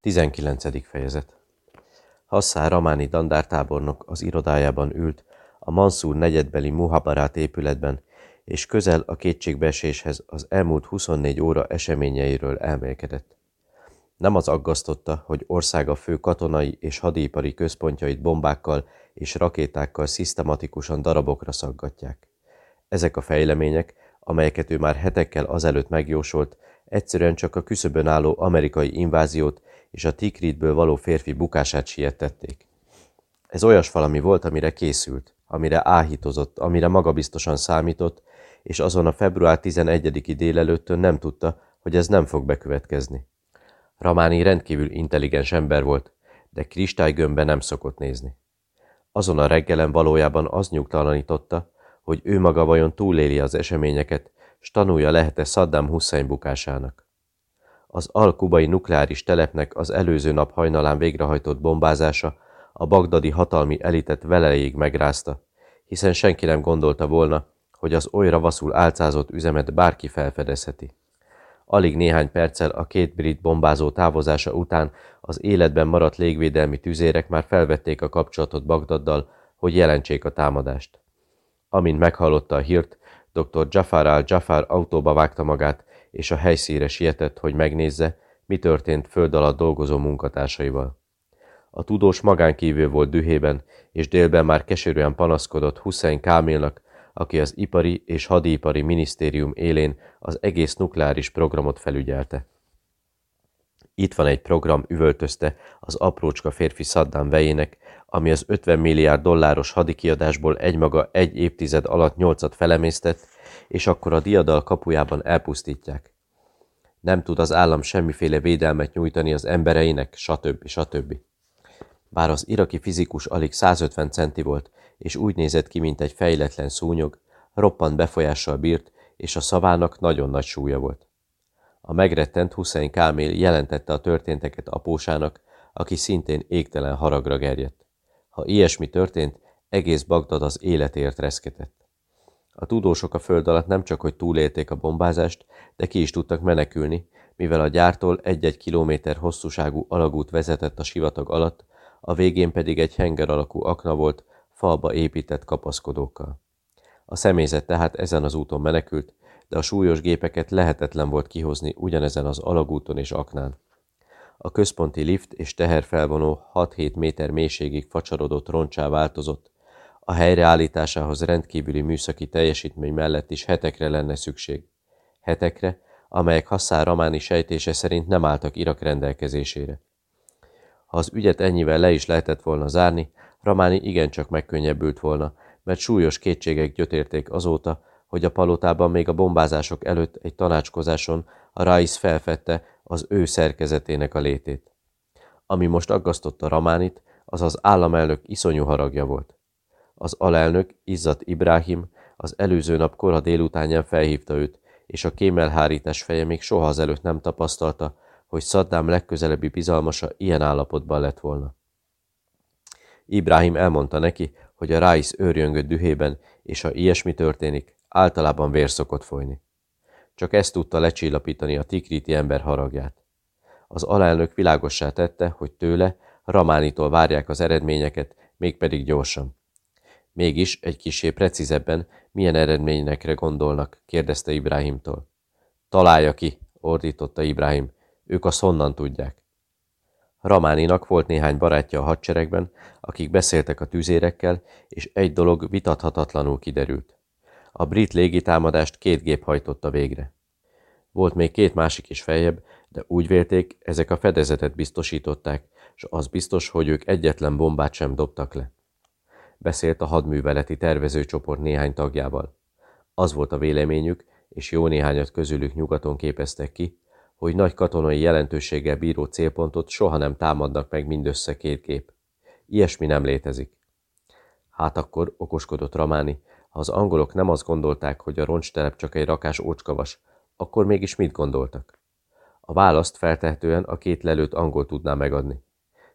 19. fejezet Hasszá Ramáni dandártábornok az irodájában ült, a Mansur negyedbeli Muhabarát épületben, és közel a kétségbeeséshez az elmúlt 24 óra eseményeiről elmélkedett. Nem az aggasztotta, hogy országa fő katonai és hadipari központjait bombákkal és rakétákkal szisztematikusan darabokra szaggatják. Ezek a fejlemények, amelyeket ő már hetekkel azelőtt megjósolt, egyszerűen csak a küszöbön álló amerikai inváziót és a Tikritből való férfi bukását siettették. Ez olyas valami volt, amire készült, amire áhítozott, amire magabiztosan számított, és azon a február 11-i délelőttön nem tudta, hogy ez nem fog bekövetkezni. Ramáni rendkívül intelligens ember volt, de kristálygömbbe nem szokott nézni. Azon a reggelen valójában az nyugtalanította, hogy ő maga vajon túléli az eseményeket, s tanulja lehet-e Saddam Hussein bukásának. Az al-kubai nukleáris telepnek az előző nap hajnalán végrehajtott bombázása a bagdadi hatalmi elitet veleig megrázta, hiszen senki nem gondolta volna, hogy az oly ravaszul álcázott üzemet bárki felfedezheti. Alig néhány perccel a két brit bombázó távozása után az életben maradt légvédelmi tüzérek már felvették a kapcsolatot Bagdaddal, hogy jelentsék a támadást. Amint meghallotta a hírt, dr. Jafar al-Jafar autóba vágta magát, és a helyszíre sietett, hogy megnézze, mi történt föld alatt dolgozó munkatársaival. A tudós magánkívül volt dühében, és délben már keserűen panaszkodott Hussein Kámilnak, aki az ipari és hadipari minisztérium élén az egész nukleáris programot felügyelte. Itt van egy program, üvöltözte az aprócska férfi Saddam vejének, ami az 50 milliárd dolláros hadikiadásból egymaga egy évtized alatt nyolcat felemésztett, és akkor a diadal kapujában elpusztítják. Nem tud az állam semmiféle védelmet nyújtani az embereinek, stb. stb. Bár az iraki fizikus alig 150 centi volt, és úgy nézett ki, mint egy fejletlen szúnyog, roppant befolyással bírt, és a szavának nagyon nagy súlya volt. A megrettent Hussein Kámél jelentette a történteket apósának, aki szintén égtelen haragra gerjedt. Ha ilyesmi történt, egész Bagdad az életért reszketett. A tudósok a föld alatt nem csak, hogy túlélték a bombázást, de ki is tudtak menekülni, mivel a gyártól egy-egy kilométer hosszúságú alagút vezetett a sivatag alatt, a végén pedig egy henger alakú akna volt, falba épített kapaszkodókkal. A személyzet tehát ezen az úton menekült, de a súlyos gépeket lehetetlen volt kihozni ugyanezen az alagúton és aknán. A központi lift és teherfelvonó 6-7 méter mélységig facsarodott roncsá változott, a helyreállításához rendkívüli műszaki teljesítmény mellett is hetekre lenne szükség. Hetekre, amelyek Hasszár Ramáni sejtése szerint nem álltak Irak rendelkezésére. Ha az ügyet ennyivel le is lehetett volna zárni, Ramáni igencsak megkönnyebbült volna, mert súlyos kétségek gyötérték azóta, hogy a palotában még a bombázások előtt egy tanácskozáson a Rais felfedte az ő szerkezetének a létét. Ami most aggasztotta Ramánit, az az államelnök iszonyú haragja volt. Az alelnök, Izzat Ibrahim, az előző nap kora délutánján felhívta őt, és a kémelhárítás feje még soha az előtt nem tapasztalta, hogy Szaddám legközelebbi bizalmasa ilyen állapotban lett volna. Ibrahim elmondta neki, hogy a Ráisz őrjöngött dühében, és ha ilyesmi történik, általában vér szokott folyni. Csak ezt tudta lecsillapítani a tikriti ember haragját. Az alelnök világossá tette, hogy tőle, Ramánitól várják az eredményeket, mégpedig gyorsan. Mégis egy kisé precízebben milyen eredményekre gondolnak, kérdezte Ibrahimtól. Találja ki, ordította Ibrahim, ők a honnan tudják. Ramáninak volt néhány barátja a hadseregben, akik beszéltek a tüzérekkel, és egy dolog vitathatatlanul kiderült. A brit légitámadást két gép hajtotta végre. Volt még két másik is feljebb, de úgy vélték, ezek a fedezetet biztosították, és az biztos, hogy ők egyetlen bombát sem dobtak le. Beszélt a hadműveleti tervezőcsoport néhány tagjával. Az volt a véleményük, és jó néhányat közülük nyugaton képeztek ki, hogy nagy katonai jelentőséggel bíró célpontot soha nem támadnak meg mindössze két gép. Ilyesmi nem létezik. Hát akkor, okoskodott Ramáni, ha az angolok nem azt gondolták, hogy a roncstelep csak egy rakás ócskavas, akkor mégis mit gondoltak? A választ feltehetően a két lelőtt angol tudná megadni.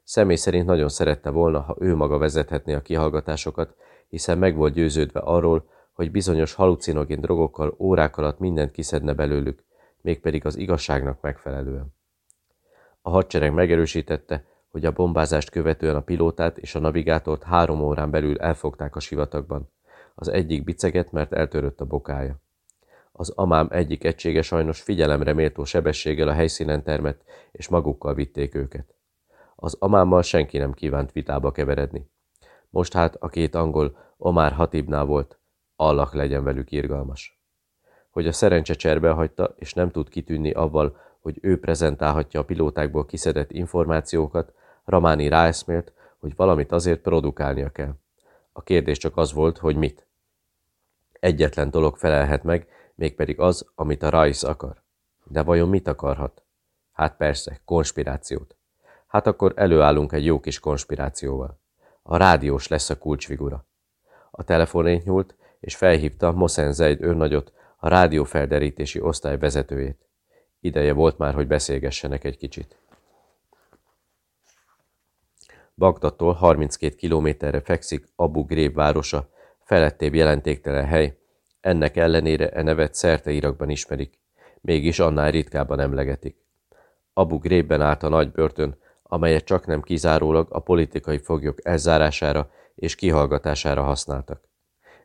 Személy szerint nagyon szerette volna, ha ő maga vezethetné a kihallgatásokat, hiszen meg volt győződve arról, hogy bizonyos halucinogén drogokkal órák alatt mindent kiszedne belőlük, mégpedig az igazságnak megfelelően. A hadsereg megerősítette, hogy a bombázást követően a pilótát és a navigátort három órán belül elfogták a sivatagban. Az egyik biceget, mert eltörött a bokája. Az amám egyik egysége sajnos figyelemre méltó sebességgel a helyszínen termett, és magukkal vitték őket. Az amámmal senki nem kívánt vitába keveredni. Most hát a két angol Omar Hatibnál volt, Allah legyen velük irgalmas. Hogy a szerencse cserbe hagyta, és nem tud kitűnni avval, hogy ő prezentálhatja a pilótákból kiszedett információkat, Ramáni ráeszmélt, hogy valamit azért produkálnia kell. A kérdés csak az volt, hogy mit. Egyetlen dolog felelhet meg, mégpedig az, amit a Rice akar. De vajon mit akarhat? Hát persze, konspirációt. Hát akkor előállunk egy jó kis konspirációval. A rádiós lesz a kulcsfigura. A telefonét nyúlt, és felhívta Mosen Zeid őrnagyot, a rádiófelderítési osztály vezetőjét. Ideje volt már, hogy beszélgessenek egy kicsit. Bagdattól 32 kilométerre fekszik Abu Ghraib városa, felettébb jelentéktelen hely, ennek ellenére e nevet szerte Irakban ismerik, mégis annál ritkábban emlegetik. Abu Ghraibben állt a nagy börtön, amelyet csak nem kizárólag a politikai foglyok elzárására és kihallgatására használtak.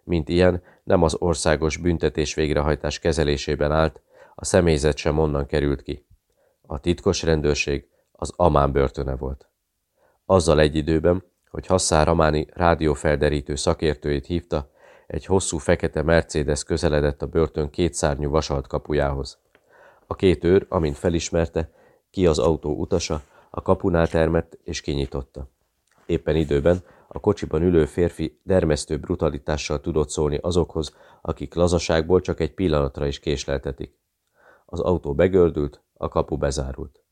Mint ilyen, nem az országos büntetés végrehajtás kezelésében állt, a személyzet sem onnan került ki. A titkos rendőrség az Amán börtöne volt. Azzal egy időben, hogy Hassán Ramáni rádiófelderítő szakértőjét hívta, egy hosszú fekete Mercedes közeledett a börtön kétszárnyú vasalt kapujához. A két őr, amint felismerte, ki az autó utasa, a kapunál termett és kinyitotta. Éppen időben a kocsiban ülő férfi dermesztő brutalitással tudott szólni azokhoz, akik lazaságból csak egy pillanatra is késleltetik. Az autó begördült, a kapu bezárult.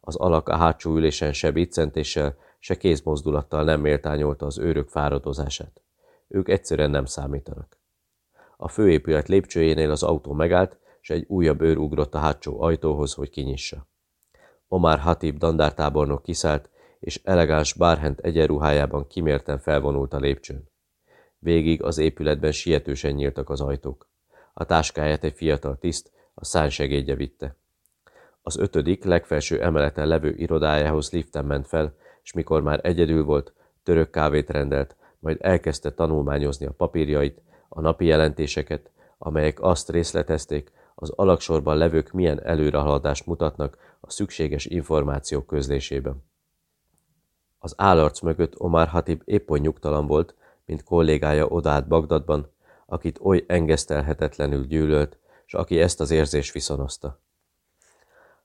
Az alak a hátsó ülésen se biccentéssel, se kézmozdulattal nem méltányolta az őrök fáradozását. Ők egyszerűen nem számítanak. A főépület lépcsőjénél az autó megállt, és egy újabb őr ugrott a hátsó ajtóhoz, hogy kinyissa. Omar Hatib dandártábornok kiszállt, és elegáns bárhent egyenruhájában kimérten felvonult a lépcsőn. Végig az épületben sietősen nyíltak az ajtók. A táskáját egy fiatal tiszt, a szánysegédje vitte. Az ötödik, legfelső emeleten levő irodájához liften ment fel, és mikor már egyedül volt, török kávét rendelt, majd elkezdte tanulmányozni a papírjait, a napi jelentéseket, amelyek azt részletezték, az alaksorban levők milyen előrehaladást mutatnak a szükséges információk közlésében. Az állarc mögött Omar Hatib épp oly nyugtalan volt, mint kollégája odát Bagdadban, akit oly engesztelhetetlenül gyűlölt, és aki ezt az érzést viszonozta.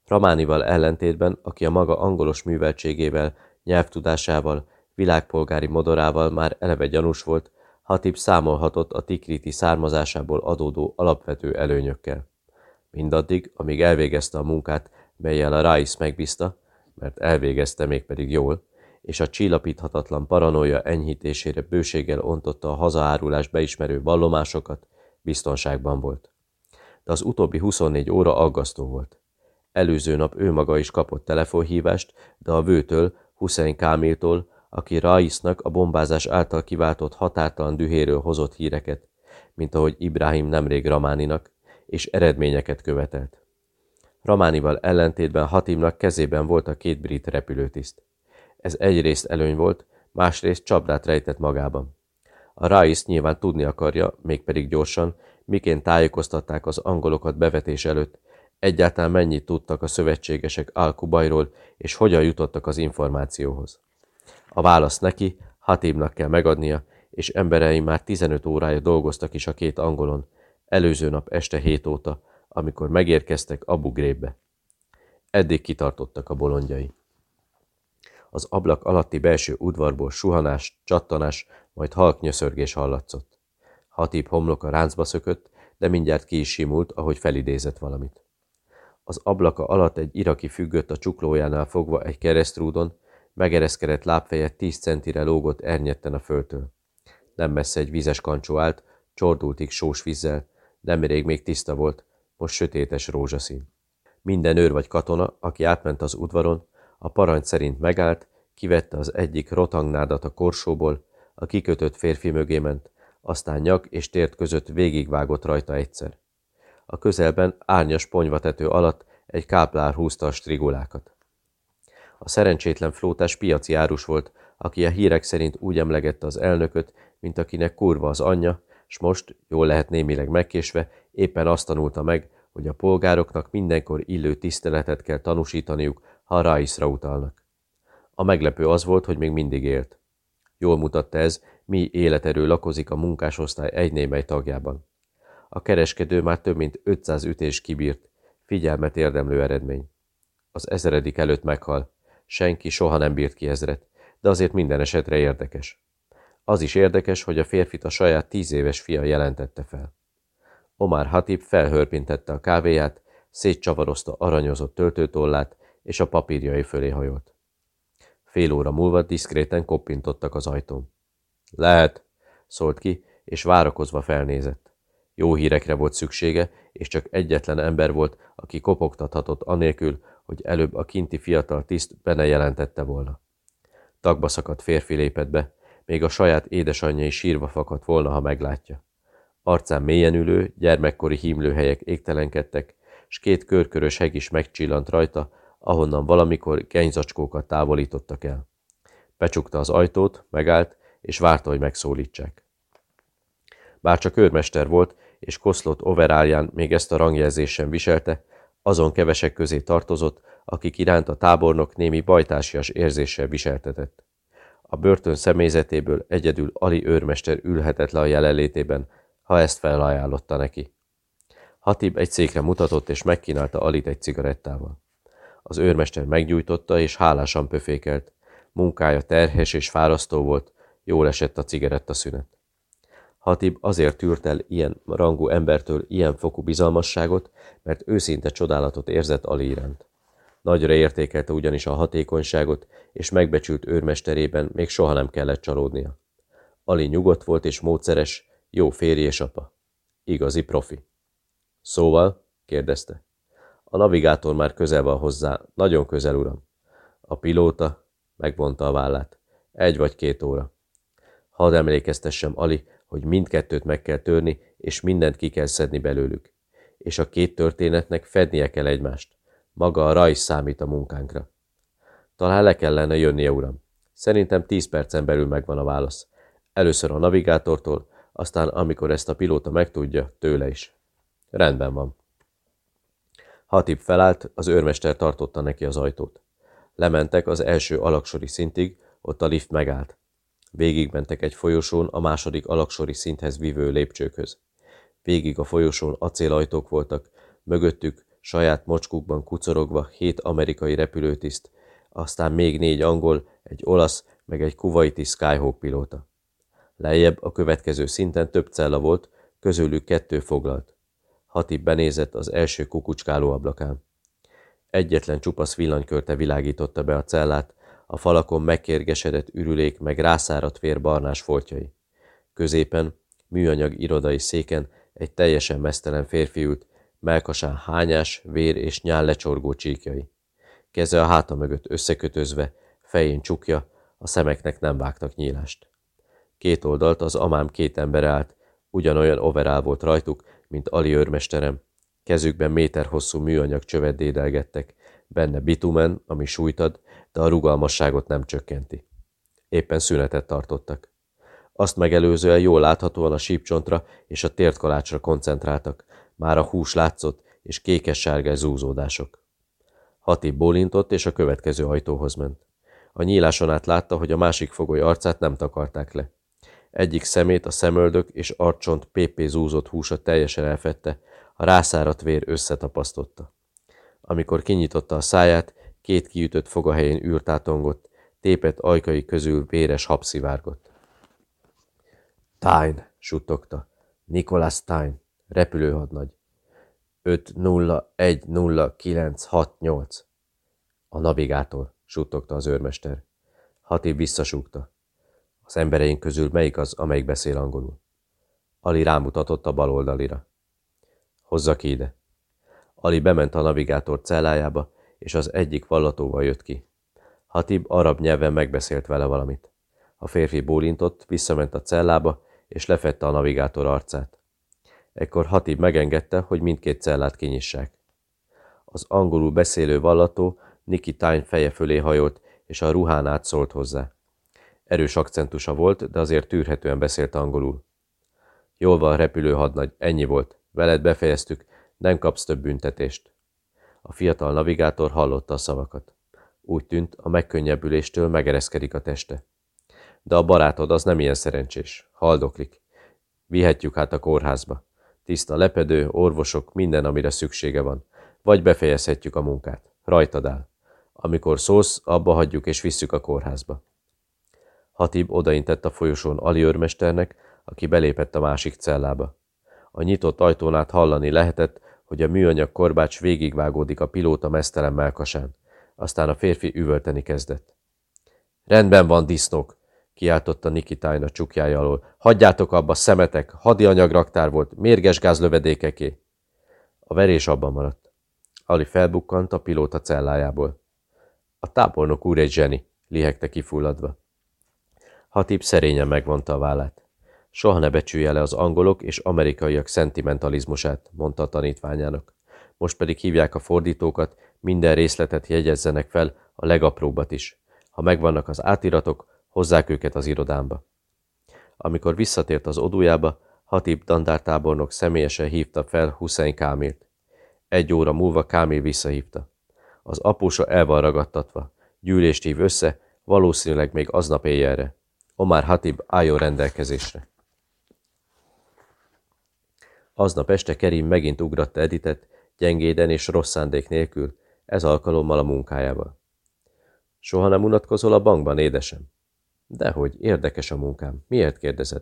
Ramánival ellentétben, aki a maga angolos műveltségével, nyelvtudásával, világpolgári modorával már eleve gyanús volt, Hatib számolhatott a tikriti származásából adódó alapvető előnyökkel. Mindaddig, amíg elvégezte a munkát, melyel a Rais megbízta, mert elvégezte mégpedig jól, és a csillapíthatatlan paranoia enyhítésére bőséggel ontotta a hazaárulás beismerő vallomásokat, biztonságban volt. De az utóbbi 24 óra aggasztó volt. Előző nap ő maga is kapott telefonhívást, de a vőtől, Hussein Kámiltól, aki Raisnak a bombázás által kiváltott határtalan dühéről hozott híreket, mint ahogy Ibrahim nemrég Ramáninak, és eredményeket követelt. Ramánival ellentétben Hatimnak kezében volt a két brit repülőtiszt. Ez egyrészt előny volt, másrészt csapdát rejtett magában. A Rais nyilván tudni akarja, mégpedig gyorsan, miként tájékoztatták az angolokat bevetés előtt, egyáltalán mennyit tudtak a szövetségesek Al-Kubajról, és hogyan jutottak az információhoz. A választ neki Hatibnak kell megadnia, és emberei már 15 órája dolgoztak is a két angolon, előző nap este hét óta, amikor megérkeztek Abu Ghraibbe. Eddig kitartottak a bolondjai. Az ablak alatti belső udvarból suhanás, csattanás, majd halk nyöszörgés hallatszott. Hatib homloka ráncba szökött, de mindjárt ki is simult, ahogy felidézett valamit. Az ablaka alatt egy iraki függött a csuklójánál fogva egy keresztrúdon, megereszkedett lábfeje tíz centire lógott ernyetten a földtől. Nem messze egy vízes kancsó állt, csordultig sós vízzel, nemrég még tiszta volt, most sötétes rózsaszín. Minden őr vagy katona, aki átment az udvaron, a parancs szerint megállt, kivette az egyik rotangnádat a korsóból, a kikötött férfi mögé ment, aztán nyak és tért között végigvágott rajta egyszer. A közelben árnyas ponyvatető alatt egy káplár húzta a strigulákat. A szerencsétlen flótás piaci árus volt, aki a hírek szerint úgy emlegette az elnököt, mint akinek kurva az anyja, s most, jól lehet némileg megkésve, éppen azt tanulta meg, hogy a polgároknak mindenkor illő tiszteletet kell tanúsítaniuk, ha Raiszra utalnak. A meglepő az volt, hogy még mindig élt. Jól mutatta ez, mi életerő lakozik a munkásosztály egy némely tagjában. A kereskedő már több mint 500 ütés kibírt, figyelmet érdemlő eredmény. Az ezeredik előtt meghal, senki soha nem bírt ki ezret, de azért minden esetre érdekes. Az is érdekes, hogy a férfit a saját tíz éves fia jelentette fel. Omar Hatib felhörpintette a kávéját, szétcsavarozta aranyozott töltőtollát, és a papírjai fölé hajolt. Fél óra múlva diszkréten koppintottak az ajtón. Lehet, szólt ki, és várakozva felnézett. Jó hírekre volt szüksége, és csak egyetlen ember volt, aki kopogtathatott anélkül, hogy előbb a kinti fiatal tiszt benne jelentette volna. Tagba szakadt férfi lépett be, még a saját édesanyja is sírva fakadt volna, ha meglátja. Arcán mélyen ülő, gyermekkori hímlőhelyek égtelenkedtek, s két körkörös heg is megcsillant rajta, ahonnan valamikor genyzacskókat távolítottak el. Becsukta az ajtót, megállt, és várta, hogy megszólítsák. Bár csak őrmester volt, és koszlott overálján még ezt a rangjelzést sem viselte, azon kevesek közé tartozott, akik iránt a tábornok némi bajtársias érzéssel viseltetett. A börtön személyzetéből egyedül Ali őrmester ülhetett le a jelenlétében, ha ezt felajánlotta neki. Hatib egy székre mutatott, és megkínálta Alit egy cigarettával. Az őrmester meggyújtotta, és hálásan pöfékelt. Munkája terhes és fárasztó volt, jól esett a cigaretta szünet. Hatib azért tűrt el ilyen rangú embertől ilyen fokú bizalmasságot, mert őszinte csodálatot érzett Ali iránt. Nagyra értékelte ugyanis a hatékonyságot, és megbecsült őrmesterében még soha nem kellett csalódnia. Ali nyugodt volt és módszeres, jó férj és apa. Igazi profi. Szóval? kérdezte. A navigátor már közel van hozzá, nagyon közel, uram. A pilóta megvonta a vállát. Egy vagy két óra. Hadd emlékeztessem, Ali, hogy mindkettőt meg kell törni, és mindent ki kell szedni belőlük. És a két történetnek fednie kell egymást. Maga a rajz számít a munkánkra. Talán le kellene jönnie, uram. Szerintem tíz percen belül megvan a válasz. Először a navigátortól, aztán amikor ezt a pilóta megtudja, tőle is. Rendben van. Hatip felállt, az őrmester tartotta neki az ajtót. Lementek az első alaksori szintig, ott a lift megállt. Végigmentek egy folyosón a második alaksori szinthez vívő lépcsőkhöz. Végig a folyosón acélajtók voltak, mögöttük saját mocskukban kucorogva hét amerikai repülőtiszt, aztán még négy angol, egy olasz, meg egy kuwaiti Skyhawk pilóta. Lejjebb a következő szinten több cella volt, közülük kettő foglalt. Hatib benézett az első kukucskáló ablakán. Egyetlen csupasz villanykörte világította be a cellát, a falakon megkérgesedett ürülék meg rászáradt vér barnás foltjai. Középen, műanyag irodai széken egy teljesen mesztelen férfi ült, melkasán hányás, vér és nyál lecsorgó csíkjai. Keze a háta mögött összekötözve, fején csukja, a szemeknek nem vágtak nyílást. Két oldalt az amám két ember állt, ugyanolyan overál volt rajtuk, mint Ali őrmesterem. Kezükben méter hosszú műanyag csövet dédelgettek, benne bitumen, ami sújtad, de a rugalmasságot nem csökkenti. Éppen szünetet tartottak. Azt megelőzően jól láthatóan a sípcsontra és a tértkalácsra koncentráltak, már a hús látszott, és kékes-sárga zúzódások. Hati bólintott, és a következő ajtóhoz ment. A nyíláson át látta, hogy a másik fogoly arcát nem takarták le. Egyik szemét a szemöldök és arcsont pépé zúzott húsa teljesen elfette, a rászáradt vér összetapasztotta. Amikor kinyitotta a száját, két kiütött fogahelyén űrtátongott, tépet ajkai közül véres hab szivárgott. Tyne, suttogta. Nicholas Tyne, repülőhadnagy. 5-0-1-0-9-6-8. A navigátor, suttogta az őrmester. Hati visszasúgta. Az embereink közül melyik az, amelyik beszél angolul? Ali rámutatott a bal oldalira. Hozza ki ide. Ali bement a navigátor cellájába, és az egyik vallatóval jött ki. Hatib arab nyelven megbeszélt vele valamit. A férfi bólintott, visszament a cellába, és lefette a navigátor arcát. Ekkor Hatib megengedte, hogy mindkét cellát kinyissák. Az angolul beszélő vallató Niki Tyne feje fölé hajolt, és a ruhán át szólt hozzá. Erős akcentusa volt, de azért tűrhetően beszélt angolul. Jól van, repülő hadnagy, ennyi volt. Veled befejeztük, nem kapsz több büntetést. A fiatal navigátor hallotta a szavakat. Úgy tűnt, a megkönnyebbüléstől megereszkedik a teste. De a barátod az nem ilyen szerencsés. Haldoklik. Vihetjük hát a kórházba. Tiszta lepedő, orvosok, minden, amire szüksége van. Vagy befejezhetjük a munkát. Rajtad áll. Amikor szólsz, abba hagyjuk és visszük a kórházba. Hatib odaintett a folyosón Ali őrmesternek, aki belépett a másik cellába. A nyitott ajtón át hallani lehetett, hogy a műanyag korbács végigvágódik a pilóta mesztelen melkasán. Aztán a férfi üvölteni kezdett. Rendben van, disznók! Kiáltotta Nikitájna csukjája alól. Hagyjátok abba, szemetek! Hadianyagraktár volt, mérges gázlövedékeké! A verés abban maradt. Ali felbukkant a pilóta cellájából. A tábornok úr egy zseni, lihegte kifulladva. Hatip szerényen megvonta a vállát. Soha ne becsülje le az angolok és amerikaiak szentimentalizmusát, mondta a tanítványának. Most pedig hívják a fordítókat, minden részletet jegyezzenek fel, a legapróbbat is. Ha megvannak az átiratok, hozzák őket az irodámba. Amikor visszatért az odújába, Hatib dandártábornok személyesen hívta fel Hussein Kámilt. Egy óra múlva Kámil visszahívta. Az apósa el van ragadtatva. Gyűlést hív össze, valószínűleg még aznap éjjelre. Omar Hatib álljon rendelkezésre. Aznap este Kerim megint ugratta Editet, gyengéden és rossz szándék nélkül, ez alkalommal a munkájával. Soha nem unatkozol a bankban, édesem? Dehogy, érdekes a munkám. Miért kérdezed?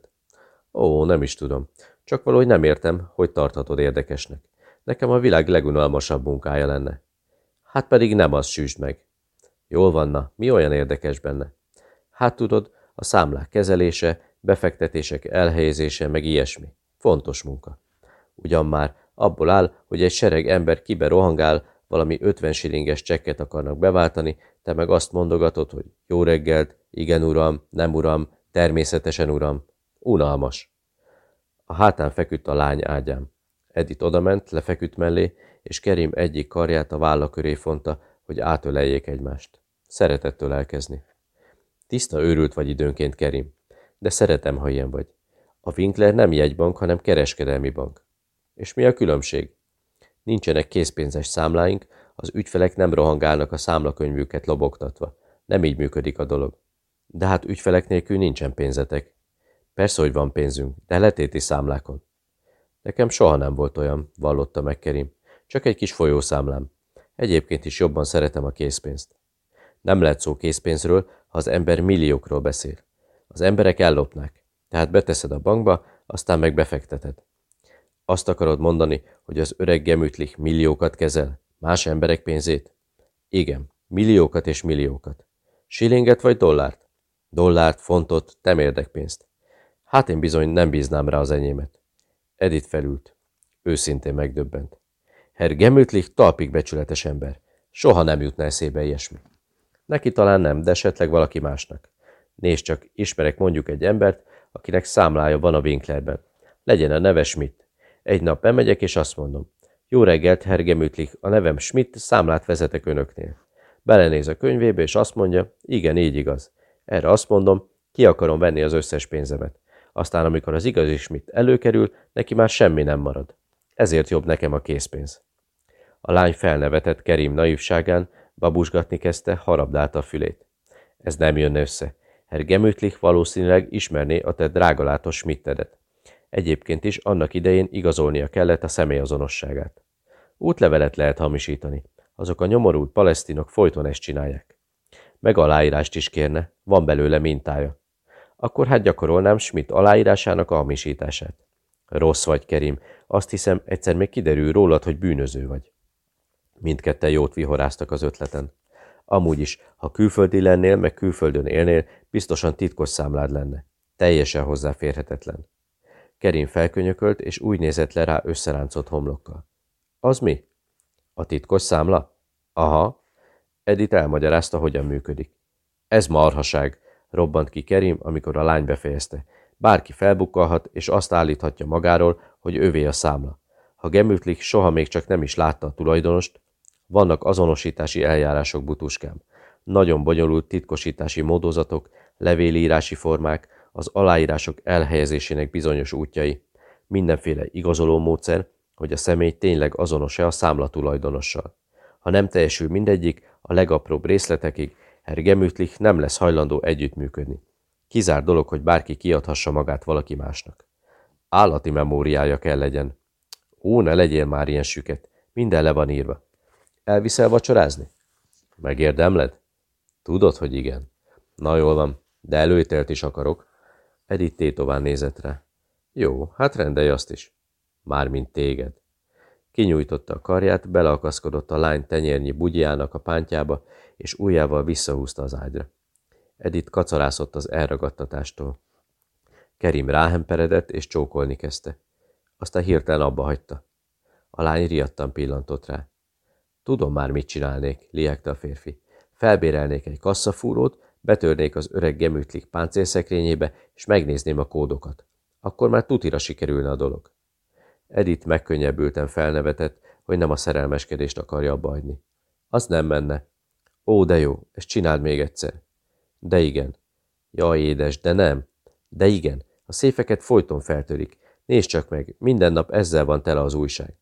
Ó, nem is tudom. Csak valahogy nem értem, hogy tarthatod érdekesnek. Nekem a világ legunalmasabb munkája lenne. Hát pedig nem az süsd meg. Jól vanna, mi olyan érdekes benne? Hát tudod, a számlák kezelése, befektetések elhelyezése, meg ilyesmi. Fontos munka. Ugyan már abból áll, hogy egy sereg ember kibe rohangál, valami 50 silinges csekket akarnak beváltani, te meg azt mondogatod, hogy jó reggelt, igen uram, nem uram, természetesen uram. Unalmas. A hátán feküdt a lány ágyám. Edith odament, lefeküdt mellé, és Kerim egyik karját a válla köré fonta, hogy átöleljék egymást. Szeretett ölelkezni. Tiszta őrült vagy időnként, Kerim, de szeretem, ha ilyen vagy. A Winkler nem jegybank, hanem kereskedelmi bank. És mi a különbség? Nincsenek készpénzes számláink, az ügyfelek nem rohangálnak a számlakönyvüket lobogtatva. Nem így működik a dolog. De hát ügyfelek nélkül nincsen pénzetek. Persze, hogy van pénzünk, de letéti számlákon. Nekem soha nem volt olyan, vallotta meg Kerim. Csak egy kis folyószámlám. Egyébként is jobban szeretem a készpénzt. Nem lehet szó készpénzről, ha az ember milliókról beszél. Az emberek ellopnák. Tehát beteszed a bankba, aztán meg befekteted. Azt akarod mondani, hogy az öreg gemütlich milliókat kezel? Más emberek pénzét? Igen, milliókat és milliókat. Silinget vagy dollárt? Dollárt, fontot, pénzt. Hát én bizony nem bíznám rá az enyémet. Edith felült. Őszintén megdöbbent. Herr Gemütlich talpig becsületes ember. Soha nem jutna eszébe ilyesmi. Neki talán nem, de esetleg valaki másnak. Nézd csak, ismerek mondjuk egy embert, akinek számlája van a Winklerben. Legyen a neve Schmidt. Egy nap bemegyek, és azt mondom. Jó reggelt, Herr Gemütlich, a nevem Schmidt, számlát vezetek önöknél. Belenéz a könyvébe, és azt mondja, igen, így igaz. Erre azt mondom, ki akarom venni az összes pénzemet. Aztán, amikor az igazi Schmidt előkerül, neki már semmi nem marad. Ezért jobb nekem a készpénz. A lány felnevetett Kerim naivságán, babusgatni kezdte, harabdálta a fülét. Ez nem jönne össze. Herr Gemütlich valószínűleg ismerné a te drágalátos Schmidtedet. Egyébként is annak idején igazolnia kellett a személyazonosságát. Útlevelet lehet hamisítani. Azok a nyomorult palesztinok folyton ezt csinálják. Meg aláírást is kérne, van belőle mintája. Akkor hát gyakorolnám Schmidt aláírásának a hamisítását. Rossz vagy, Kerim. Azt hiszem, egyszer még kiderül rólad, hogy bűnöző vagy. Mindketten jót vihoráztak az ötleten. Amúgy is, ha külföldi lennél, meg külföldön élnél, biztosan titkos számlád lenne. Teljesen hozzáférhetetlen. Kerim felkönyökölt, és úgy nézett le rá összeráncolt homlokkal. Az mi? A titkos számla? Aha. Edith elmagyarázta, hogyan működik. Ez marhaság, robbant ki Kerim, amikor a lány befejezte. Bárki felbukkalhat, és azt állíthatja magáról, hogy övé a számla. Ha Gemütlik soha még csak nem is látta a tulajdonost, Vannak azonosítási eljárások, butuskám. Nagyon bonyolult titkosítási módozatok, levélírási formák, az aláírások elhelyezésének bizonyos útjai, mindenféle igazoló módszer, hogy a személy tényleg azonos-e a számla tulajdonossal. Ha nem teljesül mindegyik, a legapróbb részletekig Herr Gemütlich nem lesz hajlandó együttműködni. Kizár dolog, hogy bárki kiadhassa magát valaki másnak. Állati memóriája kell legyen. Ó, ne legyél már ilyen süket, minden le van írva. Elviszel vacsorázni? Megérdemled? Tudod, hogy igen. Na jól van, de előételt is akarok. Edith tétován nézett rá. Jó, hát rendelj azt is. Mármint téged. Kinyújtotta a karját, beleakaszkodott a lány tenyérnyi bugyjának a pántjába, és ujjával visszahúzta az ágyra. Edith kacarászott az elragadtatástól. Kerim ráhemperedett, és csókolni kezdte. Aztán hirtelen abba hagyta. A lány riadtan pillantott rá. Tudom már, mit csinálnék, liegte a férfi. Felbérelnék egy kasszafúrót, betörnék az öreg gemütlik páncélszekrényébe, és megnézném a kódokat. Akkor már tutira sikerülne a dolog. Edith megkönnyebbülten felnevetett, hogy nem a szerelmeskedést akarja abba. Az nem menne. Ó, de jó, ezt csináld még egyszer. De igen. Jaj, édes, de nem. De igen, a széfeket folyton feltörik. Nézd csak meg, minden nap ezzel van tele az újság.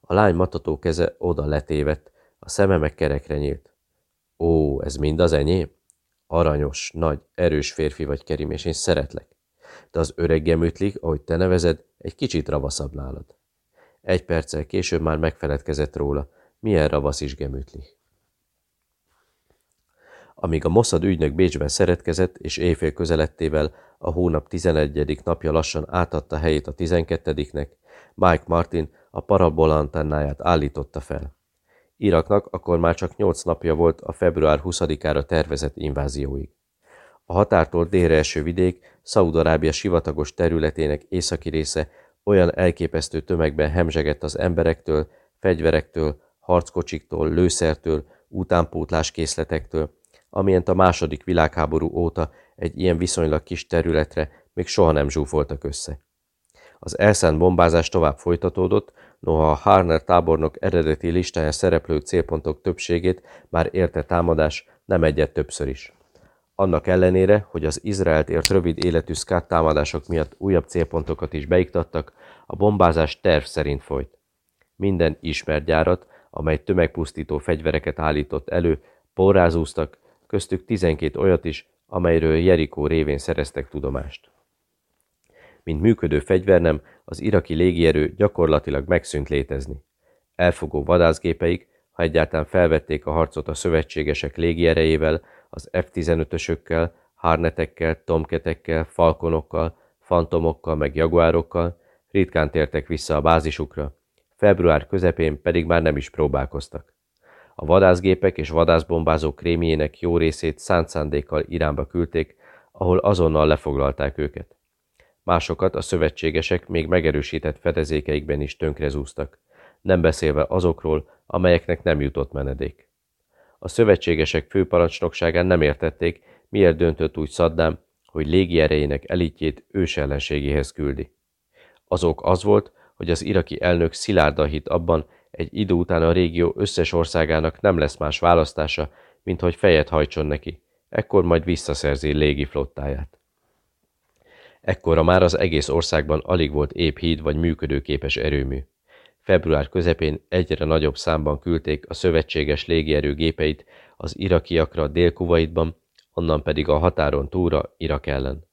A lány matató keze oda letévedt, a szeme meg kerekre nyílt. Ó, ez mind az enyém? Aranyos, nagy, erős férfi vagy, Kerim, és én szeretlek. De az öreg gemütlik, ahogy te nevezed, egy kicsit ravaszabb nálad. Egy perccel később már megfeledkezett róla, milyen ravasz is gemütlik. Amíg a Mossad ügynök Bécsben szeretkezett, és éjfél közelettével a hónap 11. napja lassan átadta helyét a 12-nek, Mike Martin a parabola antennáját állította fel. Iraknak akkor már csak 8 napja volt a február 20-ára tervezett invázióig. A határtól délre eső vidék, Szaúd-Arábia sivatagos területének északi része olyan elképesztő tömegben hemzsegett az emberektől, fegyverektől, harckocsiktól, lőszertől, utánpótlás készletektől, amilyent a második világháború óta egy ilyen viszonylag kis területre még soha nem zsúfoltak össze. Az elszánt bombázás tovább folytatódott, noha a Harner tábornok eredeti listáján szereplő célpontok többségét már érte támadás nem egyet többször is. Annak ellenére, hogy az Izraelt ért rövid életű szkát támadások miatt újabb célpontokat is beiktattak, a bombázás terv szerint folyt. Minden ismert gyárat, amely tömegpusztító fegyvereket állított elő, porrázúztak, köztük 12 olyat is, amelyről Jerikó révén szereztek tudomást. Mint működő fegyvernem, az iraki légierő gyakorlatilag megszűnt létezni. Elfogó vadászgépeik, ha egyáltalán felvették a harcot a szövetségesek légierejével, az F-15-ösökkel, Harnetekkel, Tomketekkel, Falkonokkal, Fantomokkal meg Jaguárokkal, ritkán tértek vissza a bázisukra, február közepén pedig már nem is próbálkoztak. A vadászgépek és vadászbombázók krémjének jó részét szánt szándékkal Iránba küldték, ahol azonnal lefoglalták őket. Másokat a szövetségesek még megerősített fedezékeikben is tönkrezúztak, nem beszélve azokról, amelyeknek nem jutott menedék. A szövetségesek főparancsnokságán nem értették, miért döntött úgy Szaddám, hogy légierejének elitjét ősellenségéhez küldi. Azok az volt, hogy az iraki elnök szilárda hit abban, egy idő után a régió összes országának nem lesz más választása, mint hogy fejet hajtson neki. Ekkor majd visszaszerzi légi flottáját. Ekkora már az egész országban alig volt épp híd vagy működőképes erőmű. Február közepén egyre nagyobb számban küldték a szövetséges légierő gépeit az irakiakra Dél-Kuwaitban, onnan pedig a határon túlra Irak ellen.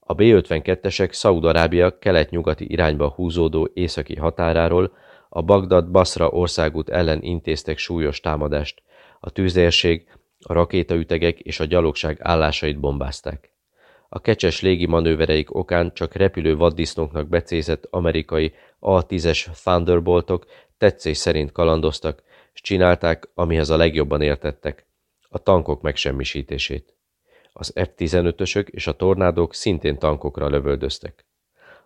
A B-52-esek Szaúd-Arábia kelet-nyugati irányba húzódó északi határáról a Bagdad-Basra országút ellen intéztek súlyos támadást. A tűzérség, a rakétaütegek és a gyalogság állásait bombázták. A kecses légi manővereik okán csak repülő vaddisznóknak becézett amerikai A-10-es Thunderboltok tetszés szerint kalandoztak, és csinálták, amihez a legjobban értettek, a tankok megsemmisítését. Az F-15-ösök és a tornádók szintén tankokra lövöldöztek.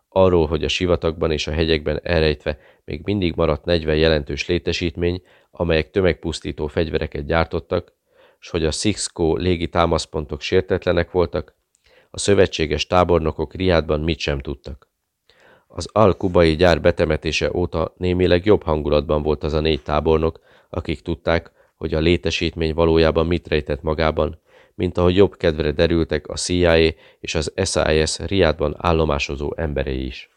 Arról, hogy a sivatagban és a hegyekben elrejtve még mindig maradt 40 jelentős létesítmény, amelyek tömegpusztító fegyvereket gyártottak, s hogy a Sixco légi támaszpontok sértetlenek voltak, a szövetséges tábornokok Riádban mit sem tudtak. Az al-kubai gyár betemetése óta némileg jobb hangulatban volt az a négy tábornok, akik tudták, hogy a létesítmény valójában mit rejtett magában, mint ahogy jobb kedvre derültek a CIA és az SIS Riádban állomásozó emberei is.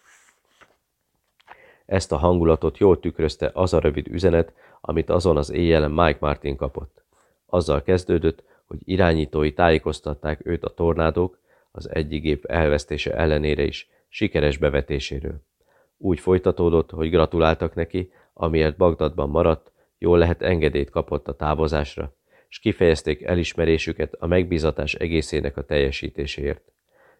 Ezt a hangulatot jól tükrözte az a rövid üzenet, amit azon az éjjelen Mike Martin kapott. Azzal kezdődött, hogy irányítói tájékoztatták őt a tornádók, az egyik gép elvesztése ellenére is sikeres bevetéséről. Úgy folytatódott, hogy gratuláltak neki, amiért Bagdadban maradt, jól lehet engedélyt kapott a távozásra, és kifejezték elismerésüket a megbízatás egészének a teljesítéséért.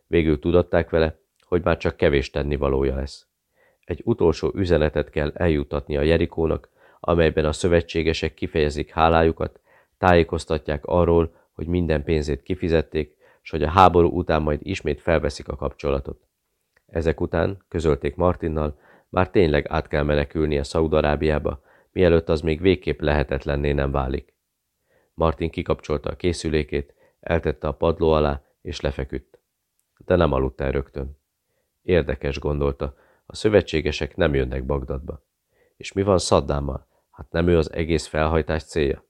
Végül tudatták vele, hogy már csak kevés tennivalója lesz. Egy utolsó üzenetet kell eljutatni a Jerikónak, amelyben a szövetségesek kifejezik hálájukat, tájékoztatják arról, hogy minden pénzét kifizették, és hogy a háború után majd ismét felveszik a kapcsolatot. Ezek után, közölték Martinnal, már tényleg át kell menekülnie Szaudarábiába, mielőtt az még végképp lehetetlenné nem válik. Martin kikapcsolta a készülékét, eltette a padló alá, és lefeküdt. De nem aludt el rögtön. Érdekes, gondolta, a szövetségesek nem jönnek Bagdadba. És mi van Szaddámmal? Hát nem ő az egész felhajtás célja?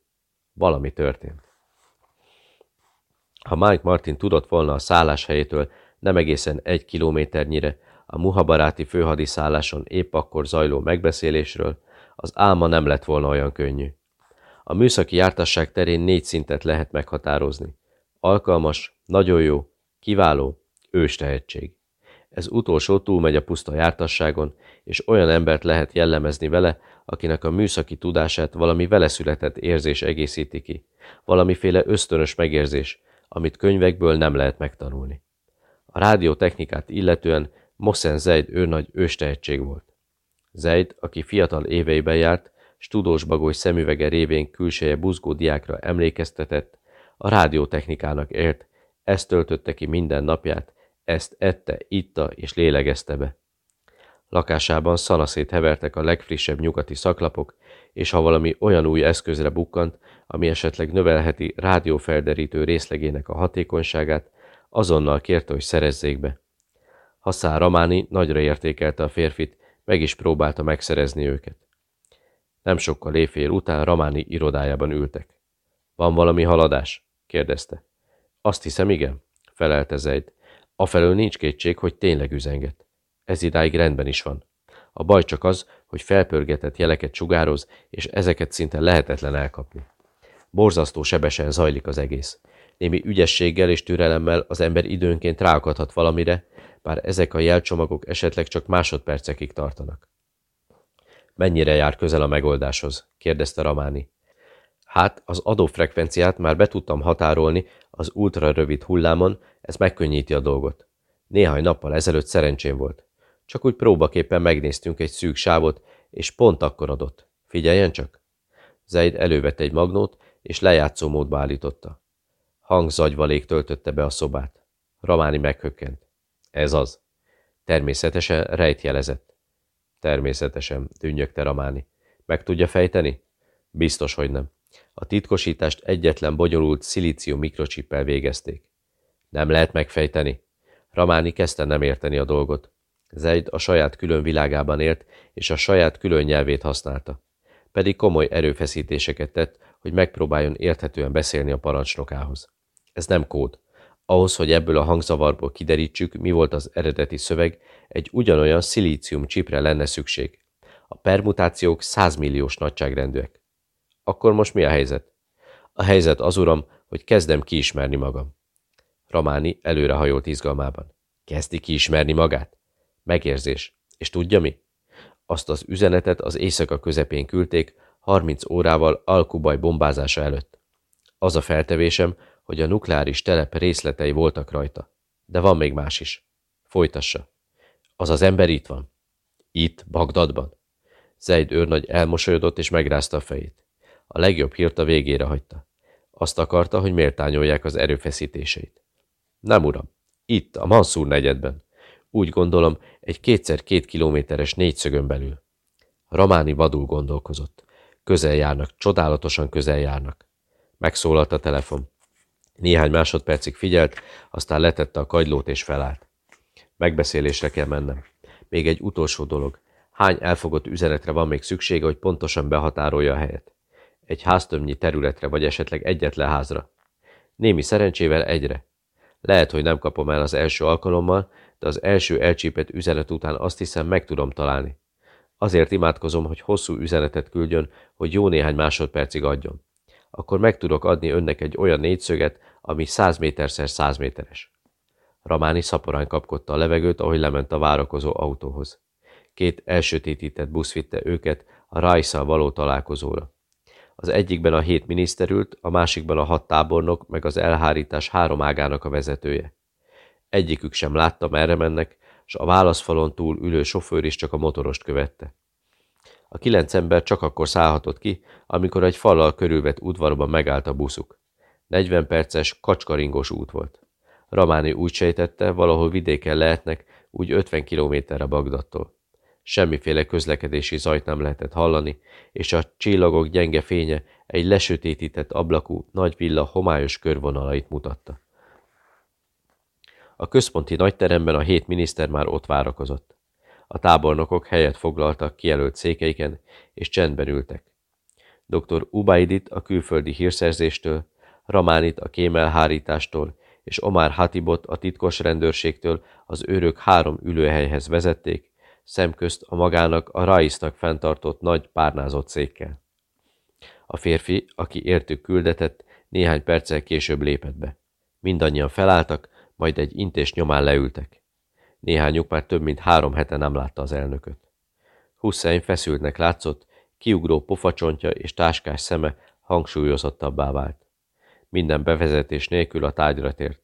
Valami történt. Ha Mike Martin tudott volna a szálláshelyétől nem egészen egy kilométernyire a Muhabaráti főhadiszálláson épp akkor zajló megbeszélésről, az álma nem lett volna olyan könnyű. A műszaki jártasság terén négy szintet lehet meghatározni. Alkalmas, nagyon jó, kiváló, ős. Ez utolsó túlmegy a puszta jártasságon, és olyan embert lehet jellemezni vele, akinek a műszaki tudását valami vele született érzés egészíti ki, valamiféle ösztönös megérzés, amit könyvekből nem lehet megtanulni. A rádiótechnikát illetően Mossen Zeid őrnagy őstehetség volt. Zeid, aki fiatal éveiben járt, s tudós bagoly szemüvege révén külseje buzgó diákra emlékeztetett, a rádiótechnikának ért, ezt töltötte ki minden napját, ezt ette, itta és lélegezte be. Lakásában szanaszét hevertek a legfrissebb nyugati szaklapok, és ha valami olyan új eszközre bukkant, ami esetleg növelheti rádiófelderítő részlegének a hatékonyságát, azonnal kérte, hogy szerezzék be. Hasszár Ramáni nagyra értékelte a férfit, meg is próbálta megszerezni őket. Nem sokkal éjfél után Ramáni irodájában ültek. Van valami haladás? kérdezte. Azt hiszem, igen, felelte Zeid. Afelől nincs kétség, hogy tényleg üzenget. Ez idáig rendben is van. A baj csak az, hogy felpörgetett jeleket sugároz, és ezeket szinte lehetetlen elkapni. Borzasztó sebesen zajlik az egész. Némi ügyességgel és türelemmel az ember időnként ráakadhat valamire, bár ezek a jelcsomagok esetleg csak másodpercekig tartanak. Mennyire jár közel a megoldáshoz? kérdezte Ramáni. Hát, az adófrekvenciát már be tudtam határolni az ultra rövid hullámon, ez megkönnyíti a dolgot. Néhány nappal ezelőtt szerencsém volt. Csak úgy próbaképpen megnéztünk egy szűk sávot, és pont akkor adott. Figyeljen csak! Zaid elővette egy magnót, és lejátszó módba állította. Hangzagyvalék töltötte be a szobát. Ramáni meghökkent. Ez az. Természetesen rejtjelezett. Természetesen, dünnyögte Ramáni. Meg tudja fejteni? Biztos, hogy nem. A titkosítást egyetlen bonyolult szilícium mikrocsippel végezték. Nem lehet megfejteni. Ramáni kezdte nem érteni a dolgot. Zeid a saját külön világában élt, és a saját külön nyelvét használta. Pedig komoly erőfeszítéseket tett, hogy megpróbáljon érthetően beszélni a parancsnokához. Ez nem kód. Ahhoz, hogy ebből a hangzavarból kiderítsük, mi volt az eredeti szöveg, egy ugyanolyan szilícium csipre lenne szükség. A permutációk százmilliós nagyságrendűek. Akkor most mi a helyzet? A helyzet az, uram, hogy kezdem kiismerni magam. Ramáni előrehajolt izgalmában. Kezdi kiismerni magát? Megérzés. És tudja mi? Azt az üzenetet az éjszaka közepén küldték, 30 órával Alkubaj bombázása előtt. Az a feltevésem, hogy a nukleáris telep részletei voltak rajta. De van még más is. Folytassa. Az az ember itt van. Itt, Bagdadban. Zeid őrnagy elmosolyodott és megrázta a fejét. A legjobb hírt a végére hagyta. Azt akarta, hogy méltányolják az erőfeszítéseit. Nem, uram. Itt, a Mansur negyedben. Úgy gondolom, egy kétszer két kilométeres négyszögön belül. Ramáni vadul gondolkozott. Közel járnak, csodálatosan közel járnak. Megszólalt a telefon. Néhány másodpercig figyelt, aztán letette a kagylót és felállt. Megbeszélésre kell mennem. Még egy utolsó dolog. Hány elfogott üzenetre van még szüksége, hogy pontosan behatárolja a helyet? Egy háztömnyi területre, vagy esetleg egyetlen házra? Némi szerencsével egyre. Lehet, hogy nem kapom el az első alkalommal, de az első elcsípett üzenet után azt hiszem meg tudom találni. Azért imádkozom, hogy hosszú üzenetet küldjön, hogy jó néhány másodpercig adjon. Akkor meg tudok adni önnek egy olyan négyszöget, ami száz méterszer száz méteres. Ramáni szaporán kapkodta a levegőt, ahogy lement a várakozó autóhoz. Két elsötétített busz vitte őket a rajszal való találkozóra. Az egyikben a hét miniszter ült, a másikban a hat tábornok, meg az elhárítás három ágának a vezetője. Egyikük sem látta, merre mennek, s a válaszfalon túl ülő sofőr is csak a motorost követte. A kilenc ember csak akkor szállhatott ki, amikor egy fallal körülvett udvarban megállt a buszuk. 40 perces, kacskaringos út volt. Ramáni úgy sejtette, valahol vidéken lehetnek, úgy 50 kilométerre Bagdattól. Semmiféle közlekedési zajt nem lehetett hallani, és a csillagok gyenge fénye egy lesötétített ablakú nagy villa homályos körvonalait mutatta. A központi nagyteremben a hét miniszter már ott várakozott. A tábornokok helyet foglaltak kijelölt székeiken, és csendben ültek. Dr. Ubaidit a külföldi hírszerzéstől, Ramánit a kémelhárítástól, és Omar Hatibot a titkos rendőrségtől az őrök három ülőhelyhez vezették, szemközt a magának a Raisznak fenntartott nagy párnázott székkel. A férfi, aki értük küldetett, néhány perccel később lépett be. Mindannyian felálltak, majd egy intés nyomán leültek. Néhányuk már több mint három hete nem látta az elnököt. Hussein feszültnek látszott, kiugró pofacsontja és táskás szeme hangsúlyozottabbá vált. Minden bevezetés nélkül a tárgyra tért.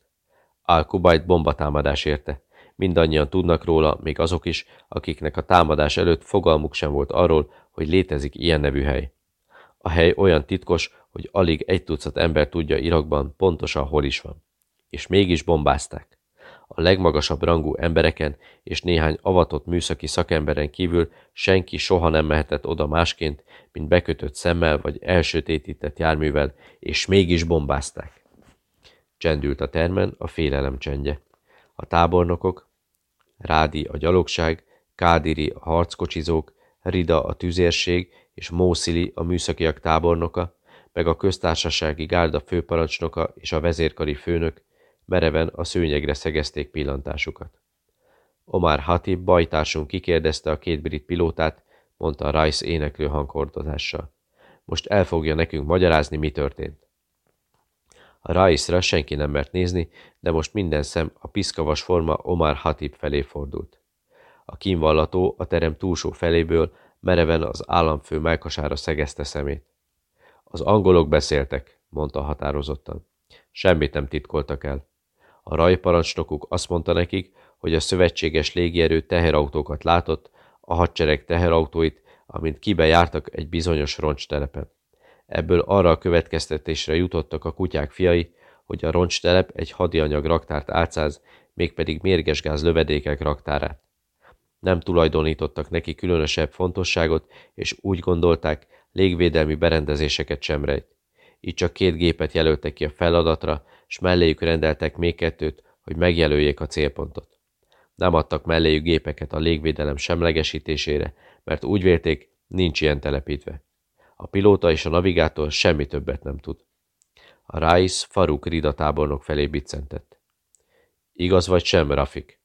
Al-Kubait bombatámadás érte. Mindannyian tudnak róla, még azok is, akiknek a támadás előtt fogalmuk sem volt arról, hogy létezik ilyen nevű hely. A hely olyan titkos, hogy alig egy tucat ember tudja Irakban pontosan hol is van és mégis bombázták. A legmagasabb rangú embereken és néhány avatott műszaki szakemberen kívül senki soha nem mehetett oda másként, mint bekötött szemmel vagy elsötétített járművel, és mégis bombázták. Csendült a termen a félelem csendje. A tábornokok, Rádi a gyalogság, Kádiri a harckocsizók, Rida a tüzérség és Mószili a műszakiak tábornoka, meg a köztársasági gárda főparancsnoka és a vezérkari főnök mereven a szőnyegre szegezték pillantásukat. Omar Hatib bajtársunk kikérdezte a két brit pilótát, mondta Rice éneklő hangkordozással. Most el fogja nekünk magyarázni, mi történt. A Rice-ra senki nem mert nézni, de most minden szem a piszkavas forma Omar Hatib felé fordult. A kínvallató a terem túlsó feléből mereven az államfő melkasára szegezte szemét. Az angolok beszéltek, mondta határozottan. Semmit nem titkoltak el. A rajparancsnokuk azt mondta nekik, hogy a szövetséges légierő teherautókat látott, a hadsereg teherautóit, amint kibe jártak egy bizonyos roncstelepen. Ebből arra a következtetésre jutottak a kutyák fiai, hogy a roncstelep egy hadianyag raktárt álcáz, mégpedig mérgesgáz lövedékek raktárát. Nem tulajdonítottak neki különösebb fontosságot, és úgy gondolták, légvédelmi berendezéseket sem rejt. Így csak két gépet jelöltek ki a feladatra, s melléjük rendeltek még kettőt, hogy megjelöljék a célpontot. Nem adtak melléjük gépeket a légvédelem semlegesítésére, mert úgy vélték, nincs ilyen telepítve. A pilóta és a navigátor semmi többet nem tud. A Rais Faruk Rida tábornok felé biccentett. Igaz vagy sem, Rafik?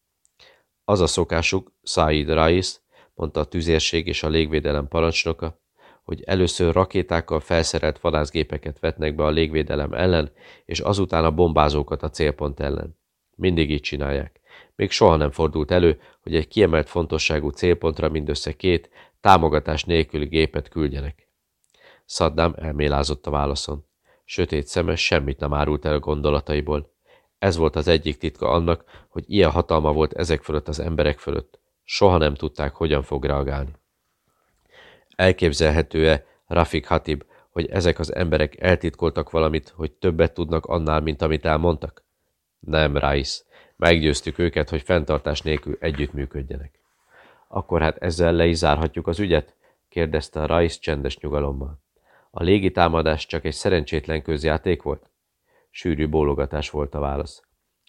Az a szokásuk, Said Rais, mondta a tüzérség és a légvédelem parancsnoka, hogy először rakétákkal felszerelt vadászgépeket vetnek be a légvédelem ellen, és azután a bombázókat a célpont ellen. Mindig így csinálják. Még soha nem fordult elő, hogy egy kiemelt fontosságú célpontra mindössze két, támogatás nélküli gépet küldjenek. Saddam elmélázott a válaszon. Sötét szeme semmit nem árult el a gondolataiból. Ez volt az egyik titka annak, hogy ilyen hatalma volt ezek fölött az emberek fölött. Soha nem tudták, hogyan fog reagálni. Elképzelhető-e, Rafik Hatib, hogy ezek az emberek eltitkoltak valamit, hogy többet tudnak annál, mint amit elmondtak? Nem, Rice. Meggyőztük őket, hogy fenntartás nélkül együttműködjenek. Akkor hát ezzel le is zárhatjuk az ügyet? kérdezte a csendes nyugalommal. A légi támadás csak egy szerencsétlen közjáték volt? Sűrű bólogatás volt a válasz.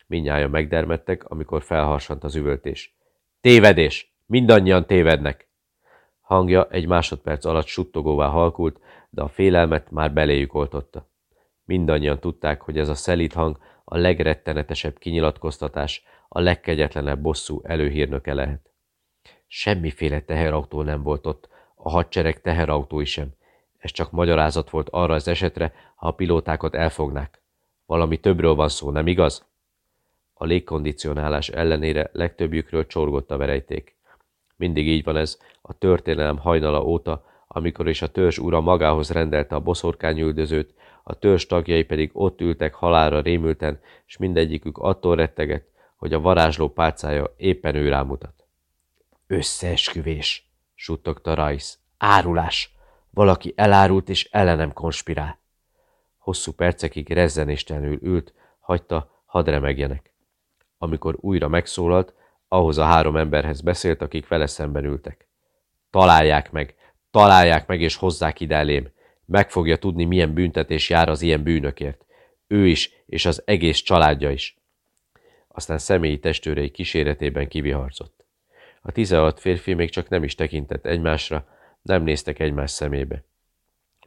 Minnyája megdermedtek, amikor felharsant az üvöltés. Tévedés! Mindannyian tévednek! Hangja egy másodperc alatt suttogóvá halkult, de a félelmet már beléjük oltotta. Mindannyian tudták, hogy ez a szelít hang a legrettenetesebb kinyilatkoztatás, a legkegyetlenebb bosszú előhírnöke lehet. Semmiféle teherautó nem volt ott, a hadsereg teherautói sem. Ez csak magyarázat volt arra az esetre, ha a pilótákat elfognák. Valami többről van szó, nem igaz? A légkondicionálás ellenére legtöbbjükről csorgott a verejték. Mindig így van ez, a történelem hajnala óta, amikor is a törzs ura magához rendelte a boszorkányüldözőt, a törzs tagjai pedig ott ültek halára rémülten, és mindegyikük attól rettegett, hogy a varázsló pálcája éppen ő rámutat. Összeesküvés, suttogta Rajsz. Árulás! Valaki elárult és ellenem konspirál. Hosszú percekig rezzenéstelenül ült, hagyta, hadd remegjenek. Amikor újra megszólalt, ahhoz a három emberhez beszélt, akik vele szemben ültek. Találják meg, találják meg és hozzák ide elém. Meg fogja tudni, milyen büntetés jár az ilyen bűnökért. Ő is, és az egész családja is. Aztán személyi testőrei kíséretében kiviharzott. A tizenhat férfi még csak nem is tekintett egymásra, nem néztek egymás szemébe.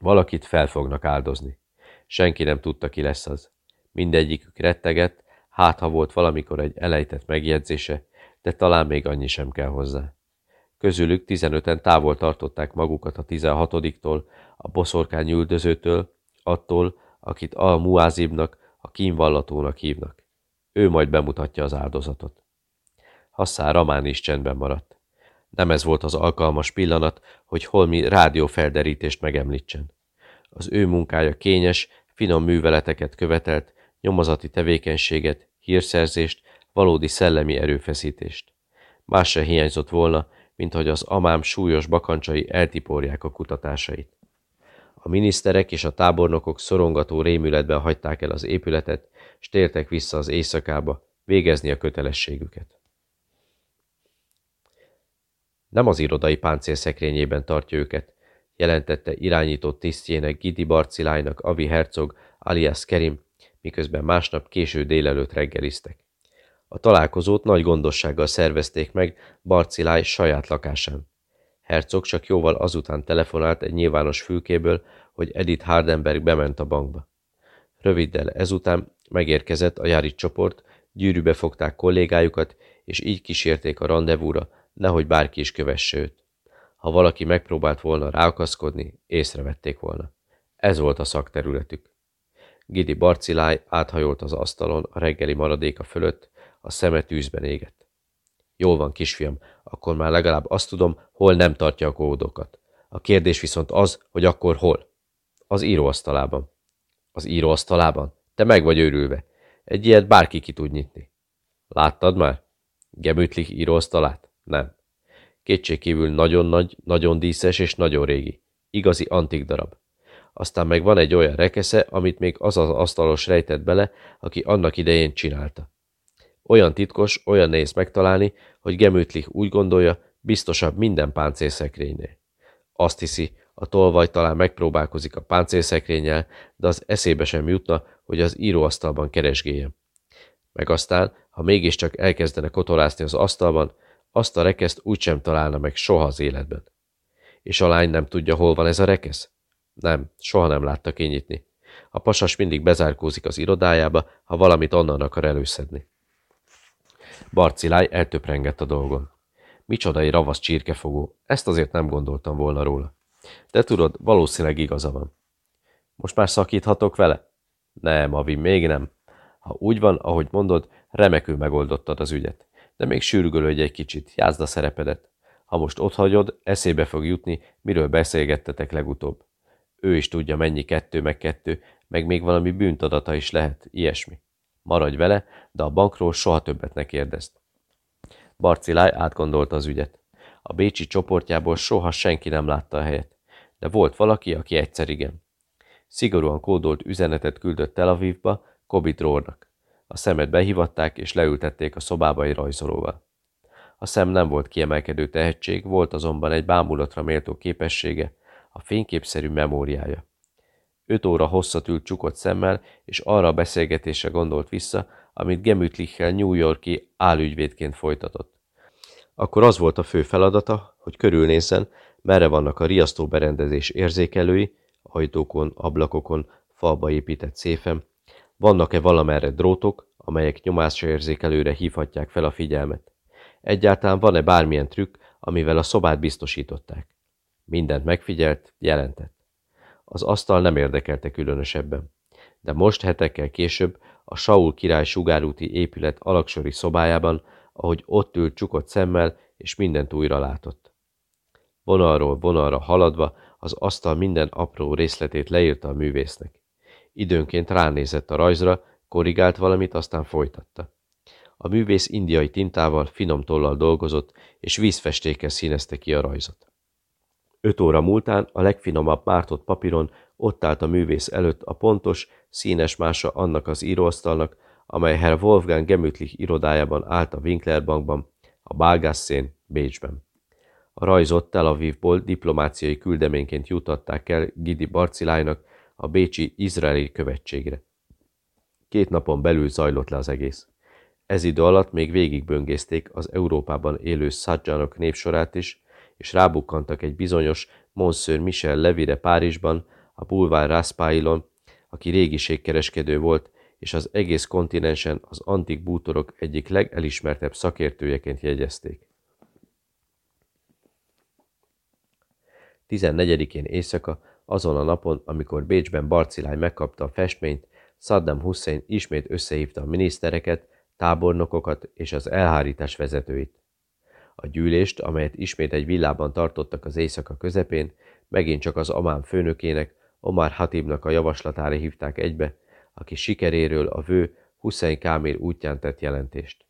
Valakit fel fognak áldozni. Senki nem tudta, ki lesz az. Mindegyikük rettegett, hát ha volt valamikor egy elejtett megjegyzése, de talán még annyi sem kell hozzá. Közülük tizenöten távol tartották magukat a tizenhatodiktól, a boszorkány üldözőtől, attól, akit Al-Muázibnak, a kínvallatónak hívnak. Ő majd bemutatja az áldozatot. Hasszár Ramán is csendben maradt. Nem ez volt az alkalmas pillanat, hogy holmi rádiófelderítést megemlítsen. Az ő munkája kényes, finom műveleteket követelt, nyomozati tevékenységet, hírszerzést, valódi szellemi erőfeszítést. Más se hiányzott volna, mint hogy az amám súlyos bakancsai eltiporják a kutatásait. A miniszterek és a tábornokok szorongató rémületben hagyták el az épületet, s tértek vissza az éjszakába, végezni a kötelességüket. Nem az irodai páncélszekrényében tartja őket, jelentette irányított tisztjének Gidi Barcilájnak Avi Herzog alias Kerim, miközben másnap késő délelőtt reggeliztek. A találkozót nagy gondossággal szervezték meg Barciláj saját lakásán. Herzog csak jóval azután telefonált egy nyilvános fülkéből, hogy Edith Hardenberg bement a bankba. Röviddel ezután megérkezett a Járit csoport, gyűrűbe fogták kollégájukat, és így kísérték a rendezvúra, nehogy bárki is kövesse őt. Ha valaki megpróbált volna ráakaszkodni, észrevették volna. Ez volt a szakterületük. Gidi Barciláj áthajolt az asztalon a reggeli maradéka fölött, a szeme tűzben égett. Jól van, kisfiam, akkor már legalább azt tudom, hol nem tartja a kódokat. A kérdés viszont az, hogy akkor hol. Az íróasztalában. Az íróasztalában? Te meg vagy őrülve. Egy ilyet bárki ki tud nyitni. Láttad már? Gemütlich íróasztalát? Nem. Kétségkívül nagyon nagy, nagyon díszes és nagyon régi. Igazi antik darab. Aztán meg van egy olyan rekesze, amit még az az asztalos rejtett bele, aki annak idején csinálta. Olyan titkos, olyan nehéz megtalálni, hogy Gemütlich úgy gondolja, biztosabb minden páncélszekrénynél. Azt hiszi, a tolvaj talán megpróbálkozik a páncélszekrényel, de az eszébe sem jutna, hogy az íróasztalban keresgéljen. Meg aztán, ha mégiscsak elkezdene kotorászni az asztalban, azt a rekeszt úgysem találna meg soha az életben. És a lány nem tudja, hol van ez a rekesz? Nem, soha nem látta kinyitni. A pasas mindig bezárkózik az irodájába, ha valamit onnan akar előszedni. Barciláj eltöprengett a dolgon. Micsoda egy ravasz csirkefogó, ezt azért nem gondoltam volna róla. De tudod, valószínűleg igaza van. Most már szakíthatok vele? Nem, Avi, még nem. Ha úgy van, ahogy mondod, remekül megoldottad az ügyet. De még sürgölődj egy kicsit, jázd a szerepedet. Ha most ott hagyod, eszébe fog jutni, miről beszélgettetek legutóbb. Ő is tudja, mennyi kettő meg kettő, meg még valami bűntadata is lehet, ilyesmi. Maradj vele, de a bankról soha többet ne kérdezd. Barciláj átgondolta az ügyet. A bécsi csoportjából soha senki nem látta a helyet, de volt valaki, aki egyszer igen. Szigorúan kódolt üzenetet küldött Tel Avivba Kobi Drórnak. A szemet behívatták és leültették a szobába egy rajzolóval. A szem nem volt kiemelkedő tehetség, volt azonban egy bámulatra méltó képessége, a fényképszerű memóriája. Öt óra hosszat ült csukott szemmel, és arra a beszélgetésre gondolt vissza, amit Gemütlichel New Yorki álügyvédként folytatott. Akkor az volt a fő feladata, hogy körülnézzen, merre vannak a riasztóberendezés érzékelői, ajtókon, ablakokon, falba épített széfem, vannak-e valamerre drótok, amelyek nyomásérzékelőre hívhatják fel a figyelmet. Egyáltalán van-e bármilyen trükk, amivel a szobát biztosították. Mindent megfigyelt, jelentett. Az asztal nem érdekelte különösebben. De most hetekkel később a Saul király sugárúti épület alaksori szobájában, ahogy ott ült csukott szemmel, és mindent újra látott. Vonalról vonalra haladva az asztal minden apró részletét leírta a művésznek. Időnként ránézett a rajzra, korrigált valamit, aztán folytatta. A művész indiai tintával, finom tollal dolgozott, és vízfestékkel színezte ki a rajzot. Öt óra múltán a legfinomabb mártott papíron ott állt a művész előtt a pontos, színes mása annak az íróasztalnak, amely Herr Wolfgang Gemütlich irodájában állt a Winkler bankban, a Bálgászszén, Bécsben. A rajzot Tel Avivból diplomáciai küldeményként jutatták el Gidi Barcilájnak a bécsi izraeli követségre. Két napon belül zajlott le az egész. Ez idő alatt még végigböngészték az Európában élő szadzsanok névsorát is, és rábukkantak egy bizonyos Monsieur Michel Levire Párizsban, a Boulevard Raspailon, aki régiségkereskedő volt, és az egész kontinensen az antik bútorok egyik legelismertebb szakértőjeként jegyezték. 14-én éjszaka, azon a napon, amikor Bécsben Barcilány megkapta a festményt, Saddam Hussein ismét összehívta a minisztereket, tábornokokat és az elhárítás vezetőit. A gyűlést, amelyet ismét egy villában tartottak az éjszaka közepén, megint csak az Amán főnökének, Omar Hatibnak a javaslatára hívták egybe, aki sikeréről a vő Hussein Kámir útján tett jelentést.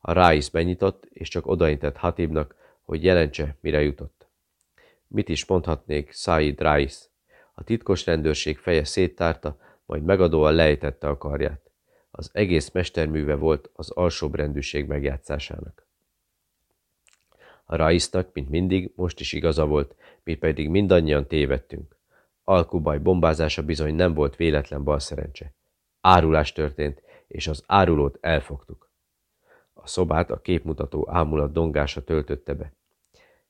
A Ráisz benyitott, és csak odaintett Hatibnak, hogy jelentse, mire jutott. Mit is mondhatnék Said Ráisz? A titkos rendőrség feje széttárta, majd megadóan lejtette a karját. Az egész mesterműve volt az alsóbrendűség megjátszásának. A Raisznak, mint mindig, most is igaza volt, mi pedig mindannyian tévedtünk. Alkubaj bombázása bizony nem volt véletlen balszerencse. Árulás történt, és az árulót elfogtuk. A szobát a képmutató ámulat dongása töltötte be.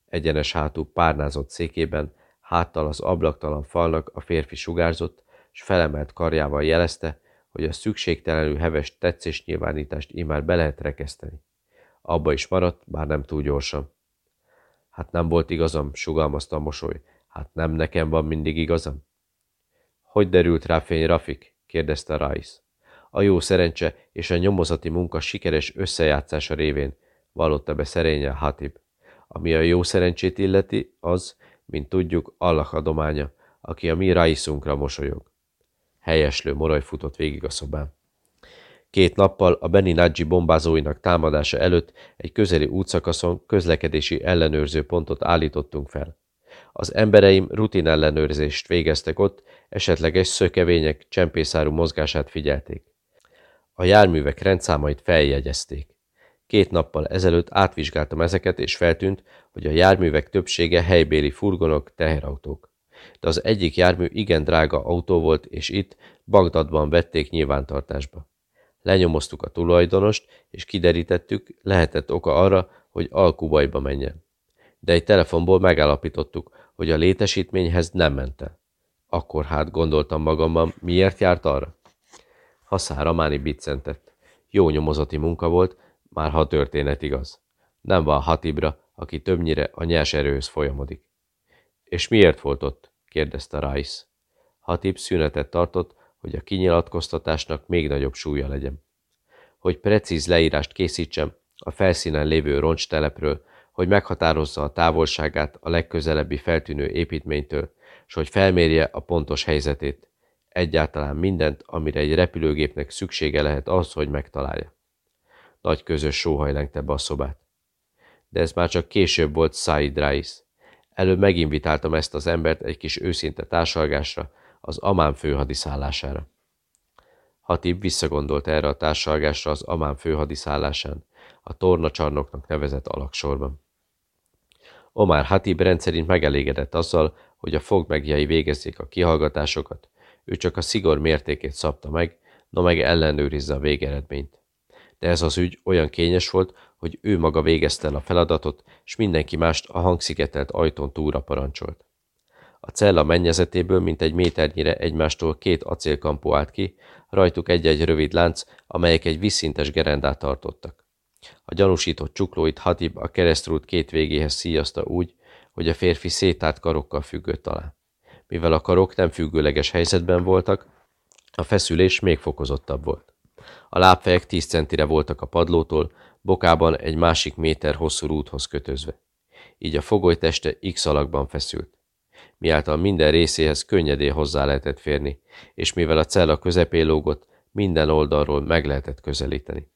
Egyenes hátú párnázott székében, háttal az ablaktalan falnak a férfi sugárzott, s felemelt karjával jelezte, hogy a szükségtelenül heves tetszésnyilvánítást immár be lehet rekeszteni. Abba is maradt, bár nem túl gyorsan. Hát nem volt igazam, sugalmazta a mosoly. Hát nem nekem van mindig igazam? Hogy derült rá fény, Rafik? kérdezte Rice. A jó szerencse és a nyomozati munka sikeres összejátszása révén, vallotta be szerényen Hatib. Ami a jó szerencsét illeti, az, mint tudjuk, Allah adománya, aki a mi Raisunkra mosolyog. Helyeslő moraj futott végig a szobán. Két nappal a Beni Nagyi bombázóinak támadása előtt egy közeli útszakaszon közlekedési ellenőrző pontot állítottunk fel. Az embereim rutin ellenőrzést végeztek ott, esetleges szökevények csempészárú mozgását figyelték. A járművek rendszámait feljegyezték. Két nappal ezelőtt átvizsgáltam ezeket, és feltűnt, hogy a járművek többsége helybéli furgonok, teherautók. De az egyik jármű igen drága autó volt, és itt, Bagdadban vették nyilvántartásba. Lenyomoztuk a tulajdonost, és kiderítettük, lehetett oka arra, hogy Alkubajba menjen. De egy telefonból megállapítottuk, hogy a létesítményhez nem ment el. Akkor hát gondoltam magamban, miért járt arra? Haszára Máni biccentett. Jó nyomozati munka volt, már ha történet igaz. Nem van Hatibra, aki többnyire a nyers erőhöz folyamodik. És miért volt ott? kérdezte Rice. Hatib szünetet tartott, hogy a kinyilatkoztatásnak még nagyobb súlya legyen. Hogy precíz leírást készítsem a felszínen lévő roncstelepről, hogy meghatározza a távolságát a legközelebbi feltűnő építménytől, és hogy felmérje a pontos helyzetét. Egyáltalán mindent, amire egy repülőgépnek szüksége lehet az, hogy megtalálja. Nagy közös sóhaj lengte be a szobát. De ez már csak később volt Said Rais. Előbb meginvitáltam ezt az embert egy kis őszinte társalgásra, az Amán főhadiszállására. Hatib visszagondolt erre a társalgásra az Amán főhadiszállásán, a tornacsarnoknak nevezett alaksorban. Omar Hatib rendszerint megelégedett azzal, hogy a fogmegjai végezzék a kihallgatásokat, ő csak a szigor mértékét szabta meg, no meg ellenőrizze a végeredményt. De ez az ügy olyan kényes volt, hogy ő maga végezte el a feladatot, és mindenki mást a hangszigetelt ajtón túlra parancsolt. A cella mennyezetéből mintegy méternyire egymástól két acélkampó állt ki, rajtuk egy-egy rövid lánc, amelyek egy vízszintes gerendát tartottak. A gyanúsított csuklóit Hatib a keresztrút két végéhez szíjazta úgy, hogy a férfi szétárt karokkal függött alá. Mivel a karok nem függőleges helyzetben voltak, a feszülés még fokozottabb volt. A lábfejek 10 centire voltak a padlótól, bokában egy másik méter hosszú rúthoz kötözve. Így a fogoly teste X alakban feszült. Miáltal minden részéhez könnyedén hozzá lehetett férni, és mivel a cella közepén lógott, minden oldalról meg lehetett közelíteni.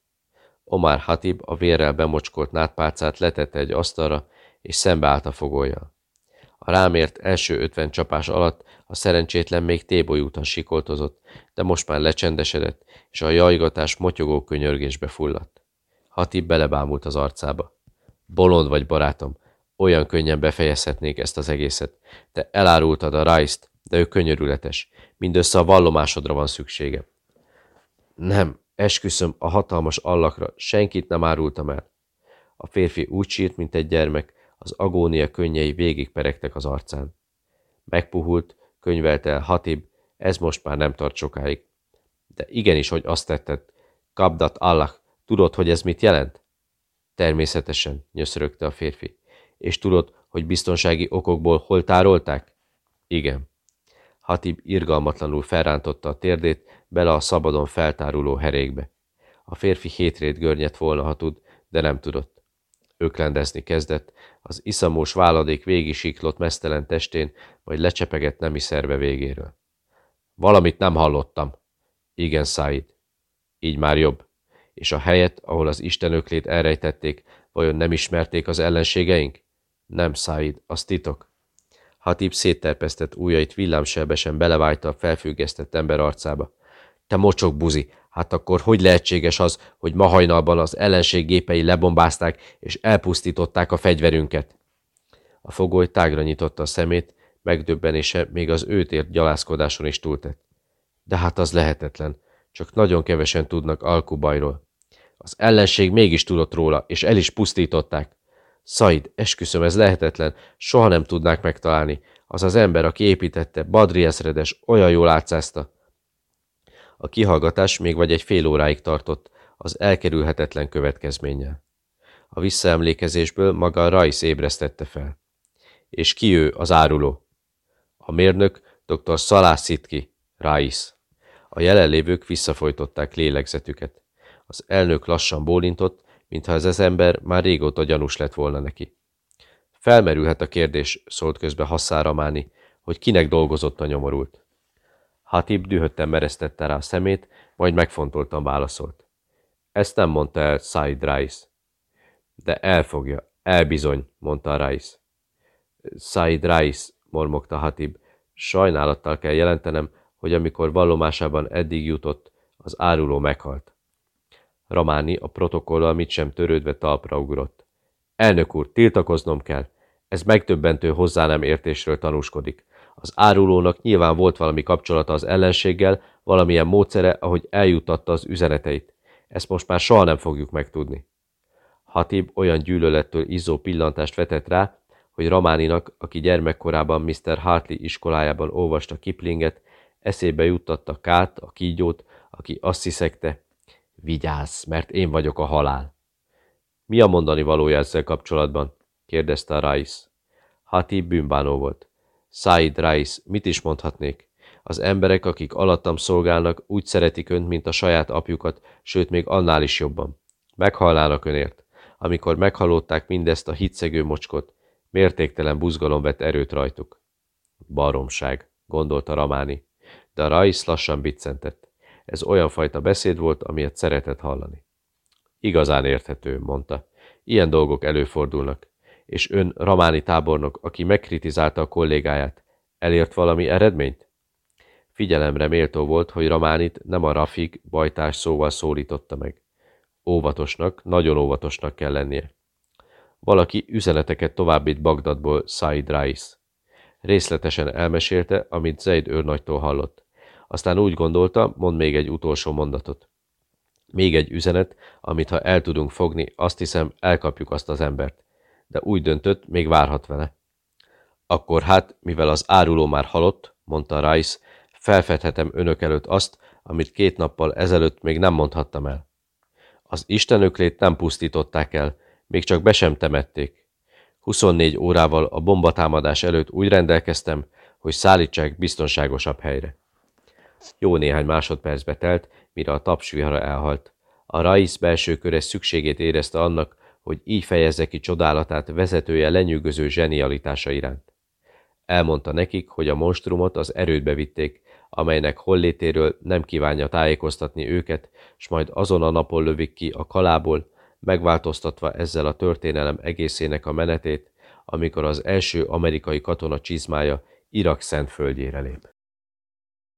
Omar Hatib a vérrel bemocskolt nátpálcát letette egy asztalra, és szembeállt a fogolyjal. A rámért első ötven csapás alatt a szerencsétlen még tébolyútan sikoltozott, de most már lecsendesedett, és a jajgatás motyogó könyörgésbe fulladt. Hatib belebámult az arcába. Bolond vagy, barátom, olyan könnyen befejezhetnék ezt az egészet. Te elárultad a rice de ő könyörületes. Mindössze a vallomásodra van szüksége. Nem, esküszöm a hatalmas allakra, senkit nem árultam el. A férfi úgy sírt, mint egy gyermek, az agónia könnyei végig peregtek az arcán. Megpuhult, könyvelte el Hatib, ez most már nem tart sokáig. De igenis, hogy azt tetted. Kabdat Allah, tudod, hogy ez mit jelent? Természetesen, nyöszörögte a férfi. És tudod, hogy biztonsági okokból hol tárolták? Igen. Hatib irgalmatlanul felrántotta a térdét bele a szabadon feltáruló herékbe. A férfi hétrét görnyet volna, ha tud, de nem tudott. Öklendezni kezdett, az iszamós váladék végisiklott mesztelen testén, majd lecsepegett nemi szerve végéről. Valamit nem hallottam. Igen, Száid. Így már jobb. És a helyet, ahol az istenöklét elrejtették, vajon nem ismerték az ellenségeink? Nem, Száid, az titok. Hatib szétterpesztett ujjait villámsebesen belevájta a felfüggesztett ember arcába. Te mocsok buzi, hát akkor hogy lehetséges az, hogy ma hajnalban az ellenség gépei lebombázták és elpusztították a fegyverünket? A fogoly tágra nyitotta a szemét, megdöbbenése még az őt ért gyalázkodáson is túltett. De hát az lehetetlen, csak nagyon kevesen tudnak Alkubajról. Az ellenség mégis tudott róla, és el is pusztították. Szaid, esküszöm, ez lehetetlen, soha nem tudnák megtalálni. Az az ember, aki építette, Badri Eszredes, olyan jól átszázta. A kihallgatás még vagy egy fél óráig tartott, az elkerülhetetlen következménnyel. A visszaemlékezésből maga Rajsz ébresztette fel. És ki ő, az áruló? A mérnök dr. Szalás Szitki, Raisz. A jelenlévők visszafolytották lélegzetüket. Az elnök lassan bólintott, mintha ez az ember már régóta gyanús lett volna neki. Felmerülhet a kérdés, szólt közbe Hasszára Máni, hogy kinek dolgozott a nyomorult. Hatib dühötten meresztette rá a szemét, majd megfontoltan válaszolt. Ezt nem mondta el Said Rais. De elfogja, elbizony, mondta Rais. Said Rais, mormogta Hatib, sajnálattal kell jelentenem, hogy amikor vallomásában eddig jutott, az áruló meghalt. Ramáni a protokollal mit sem törődve talpra ugrott. Elnök úr, tiltakoznom kell. Ez megtöbbentő hozzá nem értésről tanúskodik. Az árulónak nyilván volt valami kapcsolata az ellenséggel, valamilyen módszere, ahogy eljutatta az üzeneteit. Ezt most már soha nem fogjuk megtudni. Hatib olyan gyűlölettől izzó pillantást vetett rá, hogy Ramáninak, aki gyermekkorában Mr. Hartley iskolájában olvasta Kiplinget, eszébe juttatta Kát, a kígyót, aki azt hiszekte, Vigyázz, mert én vagyok a halál. Mi a mondani valója ezzel kapcsolatban? kérdezte a Rais. Hati bűnbánó volt. Said Rais, mit is mondhatnék? Az emberek, akik alattam szolgálnak, úgy szeretik önt, mint a saját apjukat, sőt még annál is jobban. Meghalnának önért. Amikor meghalották mindezt a hitszegő mocskot, mértéktelen buzgalom vett erőt rajtuk. Baromság, gondolta Ramáni, de a Rais lassan biccentett. Ez olyan fajta beszéd volt, amilyet szeretett hallani. Igazán érthető, mondta. Ilyen dolgok előfordulnak. És ön, Ramáni tábornok, aki megkritizálta a kollégáját, elért valami eredményt? Figyelemre méltó volt, hogy Ramánit nem a Rafik bajtás szóval szólította meg. Óvatosnak, nagyon óvatosnak kell lennie. Valaki üzeneteket továbbít Bagdadból Said Rais. Részletesen elmesélte, amit Zaid őrnagytól hallott. Aztán úgy gondolta, mond még egy utolsó mondatot. Még egy üzenet, amit ha el tudunk fogni, azt hiszem, elkapjuk azt az embert. De úgy döntött, még várhat vele. Akkor hát, mivel az áruló már halott, mondta Rice, felfedhetem önök előtt azt, amit két nappal ezelőtt még nem mondhattam el. Az istenöklét nem pusztították el, még csak be sem temették. 24 órával a bombatámadás előtt úgy rendelkeztem, hogy szállítsák biztonságosabb helyre. Jó néhány másodpercbe telt, mire a tapsvihara elhalt. A Raisz belső köre szükségét érezte annak, hogy így fejezze ki csodálatát vezetője lenyűgöző zsenialitása iránt. Elmondta nekik, hogy a monstrumot az erődbe vitték, amelynek hollétéről nem kívánja tájékoztatni őket, s majd azon a napon lövik ki a kalából, megváltoztatva ezzel a történelem egészének a menetét, amikor az első amerikai katona csizmája Irak szent földjére lép.